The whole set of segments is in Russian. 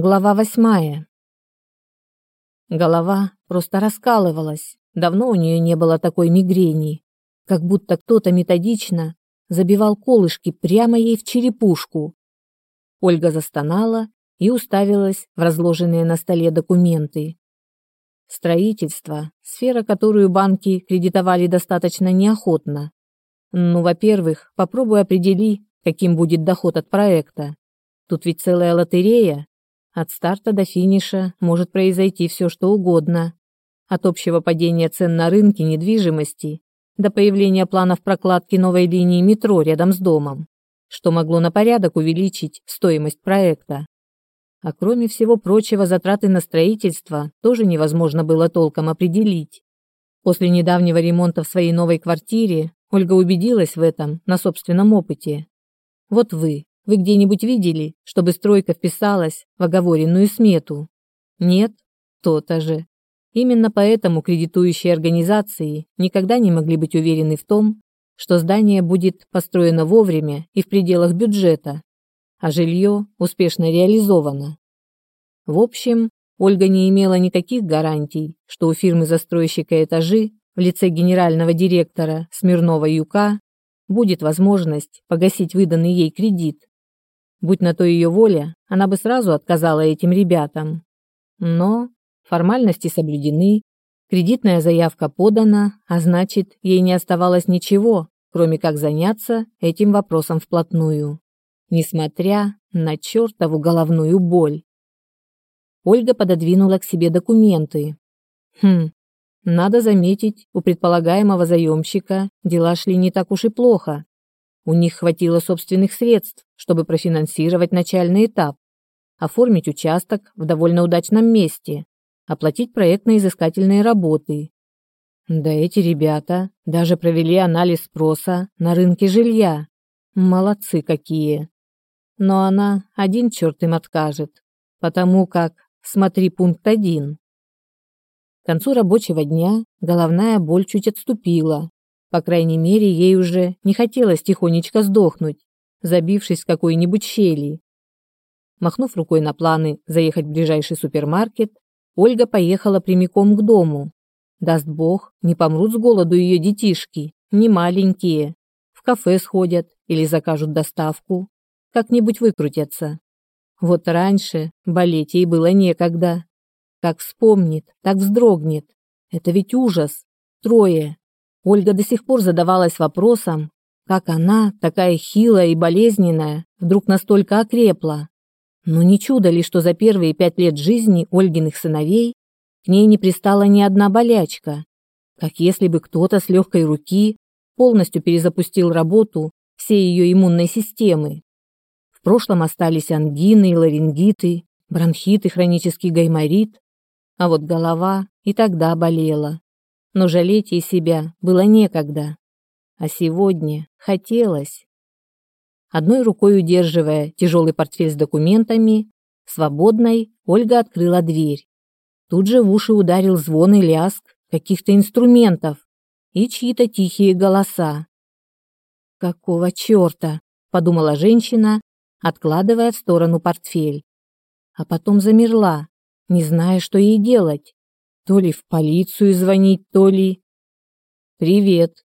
Глава восьмая. Голова просто раскалывалась. Давно у нее не было такой мигрени. Как будто кто-то методично забивал колышки прямо ей в черепушку. Ольга застонала и уставилась в разложенные на столе документы. Строительство – сфера, которую банки кредитовали достаточно неохотно. Ну, во-первых, попробуй определи, каким будет доход от проекта. Тут ведь целая лотерея, от старта до финиша может произойти все, что угодно. От общего падения цен на рынке недвижимости до появления планов прокладки новой линии метро рядом с домом, что могло на порядок увеличить стоимость проекта. А кроме всего прочего, затраты на строительство тоже невозможно было толком определить. После недавнего ремонта в своей новой квартире Ольга убедилась в этом на собственном опыте. Вот вы, вы где-нибудь видели, чтобы стройка вписалась в оговоренную смету? Нет? То-то же. Именно поэтому кредитующие организации никогда не могли быть уверены в том, что здание будет построено вовремя и в пределах бюджета, а жилье успешно реализовано. В общем, Ольга не имела никаких гарантий, что у фирмы-застройщика этажи в лице генерального директора Смирнова Юка будет возможность погасить выданный ей кредит. Будь на то ее воля, она бы сразу отказала этим ребятам. Но формальности соблюдены, кредитная заявка подана, а значит, ей не оставалось ничего, кроме как заняться этим вопросом вплотную, несмотря на чертову головную боль. Ольга пододвинула к себе документы. Хм, надо заметить, у предполагаемого заемщика дела шли не так уж и плохо. У них хватило собственных средств, чтобы профинансировать начальный этап, оформить участок в довольно удачном месте, оплатить проектно-изыскательные работы. Да эти ребята даже провели анализ спроса на рынке жилья. Молодцы какие. Но она один черт им откажет, потому как, смотри пункт один. К концу рабочего дня головная боль чуть отступила, по крайней мере, ей уже не хотелось тихонечко сдохнуть, забившись в какой-нибудь щели. Махнув рукой на планы заехать в ближайший супермаркет, Ольга поехала прямиком к дому. Даст бог, не помрут с голоду ее детишки, не маленькие. В кафе сходят или закажут доставку. Как-нибудь выкрутятся. Вот раньше болеть ей было некогда. Как вспомнит, так вздрогнет. Это ведь ужас. Трое. Ольга до сих пор задавалась вопросом, как она, такая хилая и болезненная, вдруг настолько окрепла. Но не чудо ли, что за первые пять лет жизни Ольгиных сыновей к ней не пристала ни одна болячка, как если бы кто-то с легкой руки полностью перезапустил работу всей ее иммунной системы. В прошлом остались ангины и ларингиты, бронхит и хронический гайморит, а вот голова и тогда болела но жалеть ей себя было некогда. А сегодня хотелось. Одной рукой удерживая тяжелый портфель с документами, свободной Ольга открыла дверь. Тут же в уши ударил звон и лязг каких-то инструментов и чьи-то тихие голоса. «Какого черта?» – подумала женщина, откладывая в сторону портфель. А потом замерла, не зная, что ей делать. То ли в полицию звонить, то ли... «Привет!»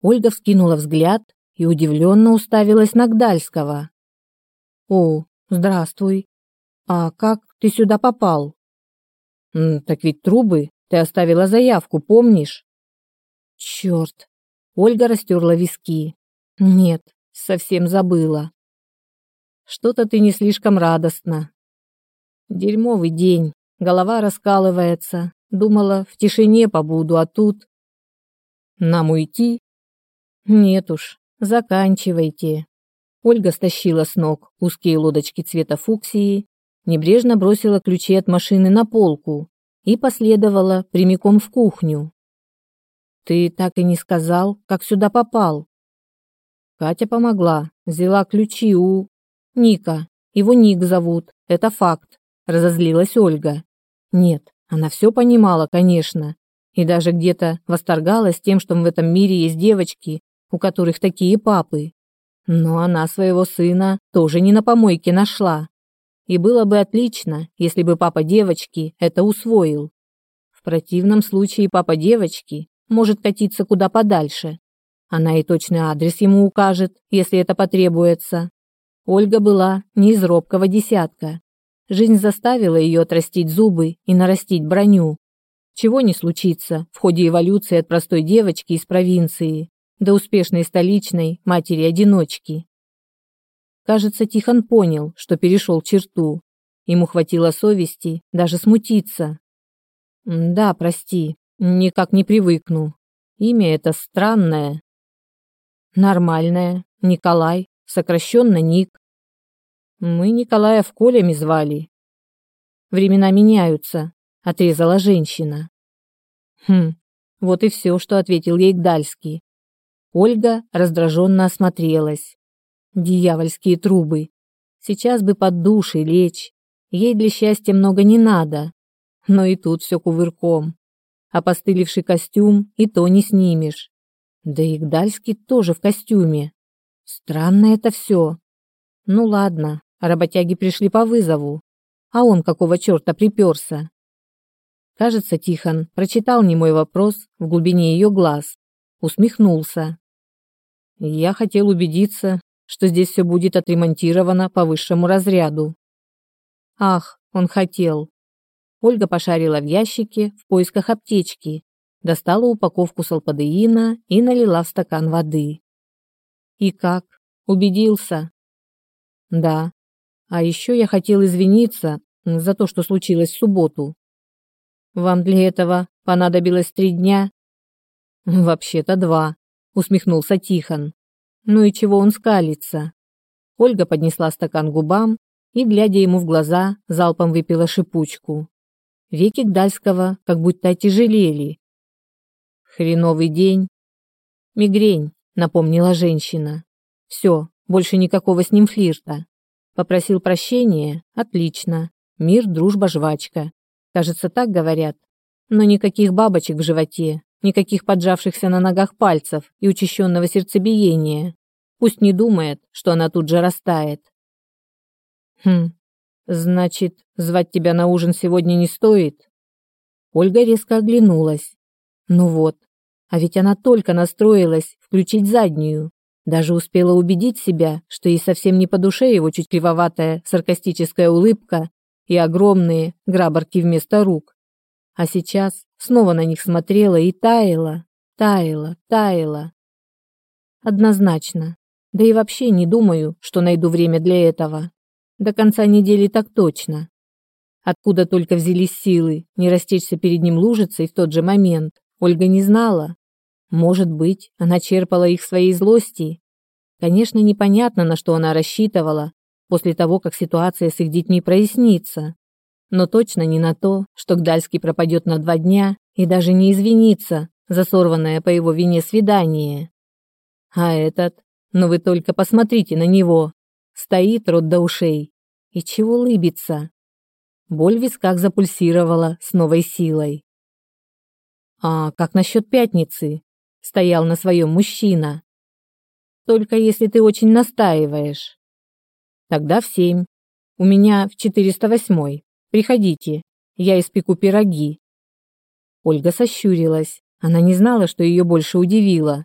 Ольга вскинула взгляд и удивленно уставилась на Гдальского. «О, здравствуй. А как ты сюда попал?» «Так ведь трубы. Ты оставила заявку, помнишь?» «Черт!» Ольга растерла виски. «Нет, совсем забыла. Что-то ты не слишком радостна. Дерьмовый день, голова раскалывается, Думала, в тишине побуду, а тут... Нам уйти? Нет уж, заканчивайте. Ольга стащила с ног узкие лодочки цвета фуксии, небрежно бросила ключи от машины на полку и последовала прямиком в кухню. Ты так и не сказал, как сюда попал. Катя помогла, взяла ключи у Ника. Его Ник зовут, это факт, разозлилась Ольга. Нет, она все понимала, конечно, и даже где-то восторгалась тем, что в этом мире есть девочки, у которых такие папы. Но она своего сына тоже не на помойке нашла. и было бы отлично, если бы папа девочки это усвоил. В противном случае папа девочки может катиться куда подальше. Она и точный адрес ему укажет, если это потребуется. Ольга была не из робкого десятка. Жизнь заставила ее отрастить зубы и нарастить броню. Чего не случится в ходе эволюции от простой девочки из провинции до успешной столичной матери-одиночки. Кажется, Тихон понял, что перешел черту. Ему хватило совести даже смутиться. «Да, прости, никак не привыкну. Имя это странное». «Нормальное. Николай. Сокращенно Ник. Мы Николая в Колями звали. Времена меняются, отрезала женщина. Хм, вот и все, что ответил ей Гдальский. Ольга раздраженно осмотрелась. Дьявольские трубы. Сейчас бы под душей лечь. Ей для счастья много не надо. Но и тут все кувырком. А постыливший костюм и то не снимешь. Да и Гдальский тоже в костюме. Странно это все. Ну ладно, работяги пришли по вызову. А он какого черта приперся? Кажется, Тихон прочитал не мой вопрос в глубине ее глаз. Усмехнулся. Я хотел убедиться, что здесь все будет отремонтировано по высшему разряду. Ах, он хотел. Ольга пошарила в ящике в поисках аптечки, достала упаковку салпадеина и налила в стакан воды. И как? Убедился? Да. А еще я хотел извиниться за то, что случилось в субботу. Вам для этого понадобилось три дня? Вообще-то два, усмехнулся Тихон. Ну и чего он скалится? Ольга поднесла стакан к губам и, глядя ему в глаза, залпом выпила шипучку. Веки Гдальского как будто отяжелели. Хреновый день. Мигрень, напомнила женщина. Все, больше никакого с ним флирта. Попросил прощения? Отлично. Мир, дружба, жвачка. Кажется, так говорят. Но никаких бабочек в животе, никаких поджавшихся на ногах пальцев и учащенного сердцебиения. Пусть не думает, что она тут же растает. Хм, значит, звать тебя на ужин сегодня не стоит? Ольга резко оглянулась. Ну вот, а ведь она только настроилась включить заднюю. Даже успела убедить себя, что ей совсем не по душе его чуть кривоватая саркастическая улыбка и огромные грабарки вместо рук. А сейчас снова на них смотрела и таяла, таяла, таяла. Однозначно. Да и вообще не думаю, что найду время для этого. До конца недели так точно. Откуда только взялись силы не растечься перед ним лужицей в тот же момент, Ольга не знала. Может быть, она черпала их своей злости. Конечно, непонятно, на что она рассчитывала после того, как ситуация с их детьми прояснится. Но точно не на то, что Гдальский пропадет на два дня и даже не извинится за сорванное по его вине свидание. А этот, ну вы только посмотрите на него, стоит рот до ушей. И чего лыбится? Боль в висках запульсировала с новой силой. А как насчет пятницы? Стоял на своем мужчина. Только если ты очень настаиваешь. Тогда в семь. У меня в 408. Приходите. Я испеку пироги. Ольга сощурилась. Она не знала, что ее больше удивило.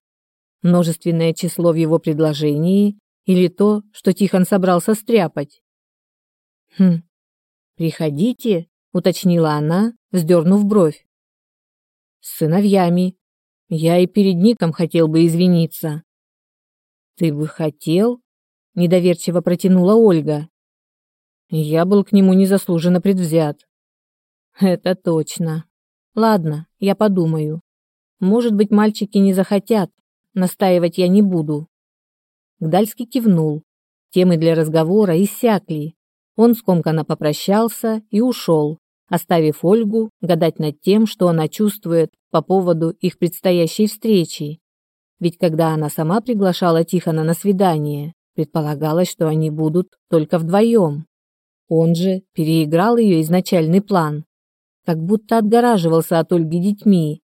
Множественное число в его предложении или то, что Тихон собрался стряпать. Хм. Приходите, уточнила она, вздернув бровь. С сыновьями, я и перед Ником хотел бы извиниться. Ты бы хотел? Недоверчиво протянула Ольга. Я был к нему незаслуженно предвзят. Это точно. Ладно, я подумаю. Может быть, мальчики не захотят. Настаивать я не буду. Гдальский кивнул. Темы для разговора иссякли. Он скомканно попрощался и ушел, оставив Ольгу гадать над тем, что она чувствует по поводу их предстоящей встречи. Ведь когда она сама приглашала Тихона на свидание, предполагалось, что они будут только вдвоем. Он же переиграл ее изначальный план, как будто отгораживался от Ольги детьми.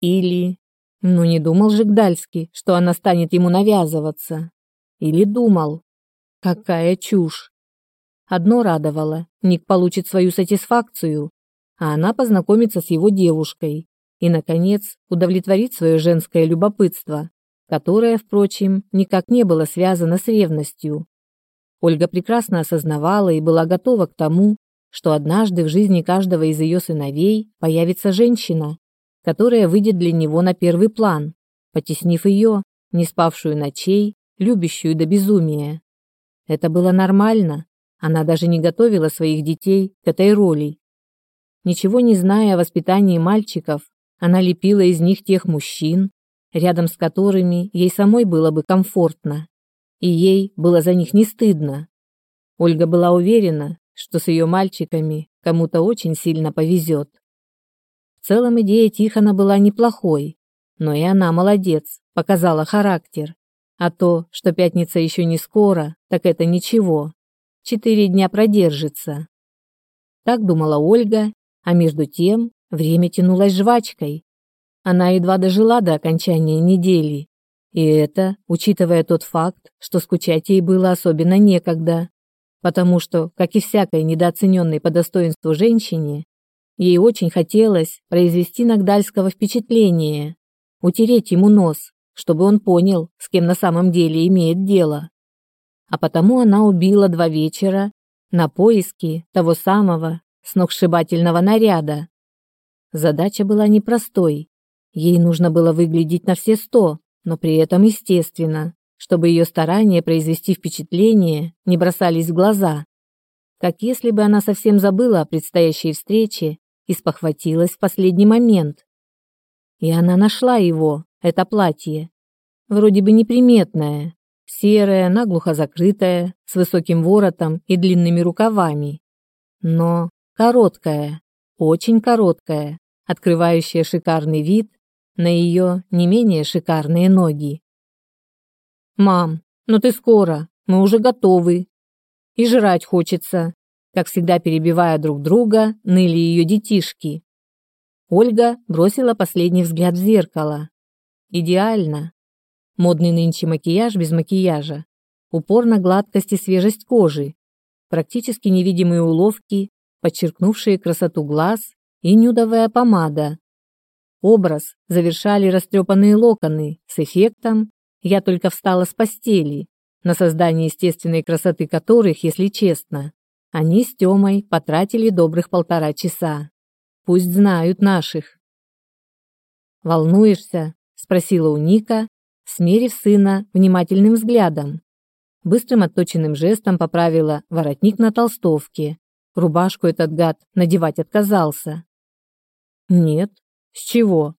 Или... Ну не думал же Гдальский, что она станет ему навязываться. Или думал. Какая чушь. Одно радовало – Ник получит свою сатисфакцию, а она познакомится с его девушкой и, наконец, удовлетворит свое женское любопытство, которое, впрочем, никак не было связано с ревностью. Ольга прекрасно осознавала и была готова к тому, что однажды в жизни каждого из ее сыновей появится женщина, которая выйдет для него на первый план, потеснив ее, не спавшую ночей, любящую до безумия. Это было нормально, она даже не готовила своих детей к этой роли. Ничего не зная о воспитании мальчиков, она лепила из них тех мужчин, рядом с которыми ей самой было бы комфортно, и ей было за них не стыдно. Ольга была уверена, что с ее мальчиками кому-то очень сильно повезет. В целом идея Тихона была неплохой, но и она молодец, показала характер. А то, что пятница еще не скоро, так это ничего. Четыре дня продержится. Так думала Ольга, а между тем время тянулось жвачкой. Она едва дожила до окончания недели. И это, учитывая тот факт, что скучать ей было особенно некогда потому что, как и всякой недооцененной по достоинству женщине, ей очень хотелось произвести на Гдальского впечатление, утереть ему нос, чтобы он понял, с кем на самом деле имеет дело. А потому она убила два вечера на поиски того самого сногсшибательного наряда. Задача была непростой. Ей нужно было выглядеть на все сто, но при этом естественно, чтобы ее старания произвести впечатление не бросались в глаза, как если бы она совсем забыла о предстоящей встрече и спохватилась в последний момент. И она нашла его, это платье, вроде бы неприметное, серое, наглухо закрытое, с высоким воротом и длинными рукавами, но короткое, очень короткое, открывающее шикарный вид на ее не менее шикарные ноги. «Мам, ну ты скоро, мы уже готовы. И жрать хочется», как всегда перебивая друг друга, ныли ее детишки. Ольга бросила последний взгляд в зеркало. Идеально. Модный нынче макияж без макияжа. Упор на гладкость и свежесть кожи. Практически невидимые уловки, подчеркнувшие красоту глаз и нюдовая помада. Образ завершали растрепанные локоны с эффектом я только встала с постели, на создание естественной красоты которых, если честно, они с Тёмой потратили добрых полтора часа. Пусть знают наших. «Волнуешься?» – спросила у Ника, смерив сына внимательным взглядом. Быстрым отточенным жестом поправила воротник на толстовке. Рубашку этот гад надевать отказался. «Нет. С чего?»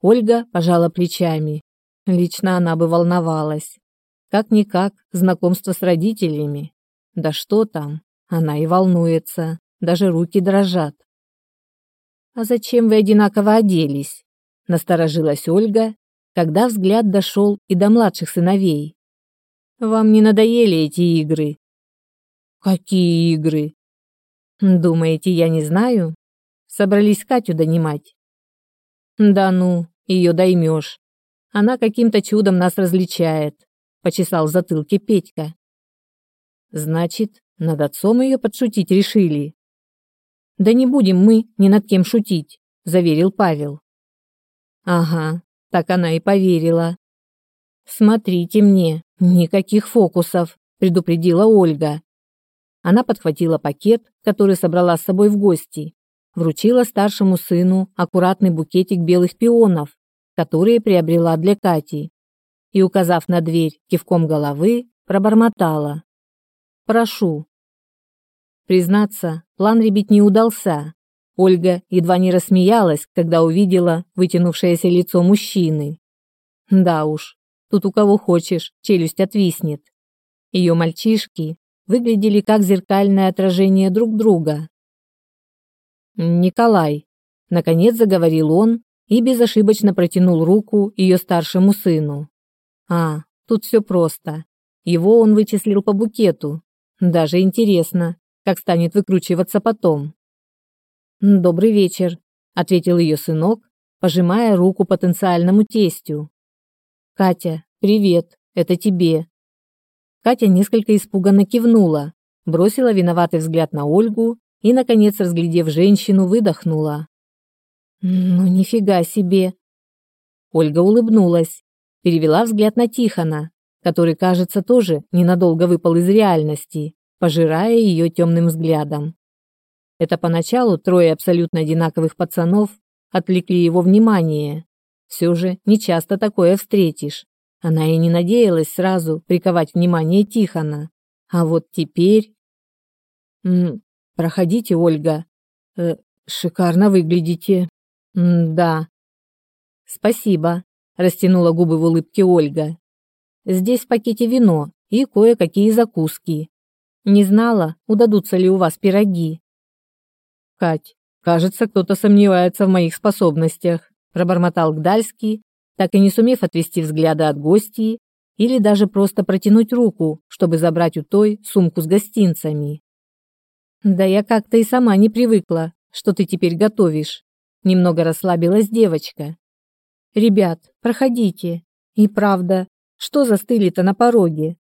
Ольга пожала плечами, Лично она бы волновалась. Как-никак, знакомство с родителями. Да что там, она и волнуется, даже руки дрожат. «А зачем вы одинаково оделись?» – насторожилась Ольга, когда взгляд дошел и до младших сыновей. «Вам не надоели эти игры?» «Какие игры?» «Думаете, я не знаю?» Собрались Катю донимать. «Да ну, ее доймешь. Она каким-то чудом нас различает, почесал в затылке Петька. Значит, над отцом ее подшутить решили. Да не будем мы ни над кем шутить, заверил Павел. Ага, так она и поверила. Смотрите мне, никаких фокусов, предупредила Ольга. Она подхватила пакет, который собрала с собой в гости, вручила старшему сыну аккуратный букетик белых пионов которые приобрела для Кати, и, указав на дверь кивком головы, пробормотала. «Прошу». Признаться, план ребят не удался. Ольга едва не рассмеялась, когда увидела вытянувшееся лицо мужчины. Да уж, тут у кого хочешь, челюсть отвиснет. Ее мальчишки выглядели как зеркальное отражение друг друга. «Николай», — наконец заговорил он, и безошибочно протянул руку ее старшему сыну. А, тут все просто. Его он вычислил по букету. Даже интересно, как станет выкручиваться потом. «Добрый вечер», — ответил ее сынок, пожимая руку потенциальному тестю. «Катя, привет, это тебе». Катя несколько испуганно кивнула, бросила виноватый взгляд на Ольгу и, наконец, разглядев женщину, выдохнула. «Ну, нифига себе!» Ольга улыбнулась, перевела взгляд на Тихона, который, кажется, тоже ненадолго выпал из реальности, пожирая ее темным взглядом. Это поначалу трое абсолютно одинаковых пацанов отвлекли его внимание. Все же не часто такое встретишь. Она и не надеялась сразу приковать внимание Тихона. А вот теперь... М проходите, Ольга. Э, шикарно выглядите. М да. Спасибо, растянула губы в улыбке Ольга. Здесь в пакете вино и кое-какие закуски. Не знала, удадутся ли у вас пироги. Кать, кажется, кто-то сомневается в моих способностях, пробормотал Гдальский, так и не сумев отвести взгляда от гостей или даже просто протянуть руку, чтобы забрать у той сумку с гостинцами. Да я как-то и сама не привыкла, что ты теперь готовишь. Немного расслабилась девочка. Ребят, проходите. И правда, что застыли-то на пороге?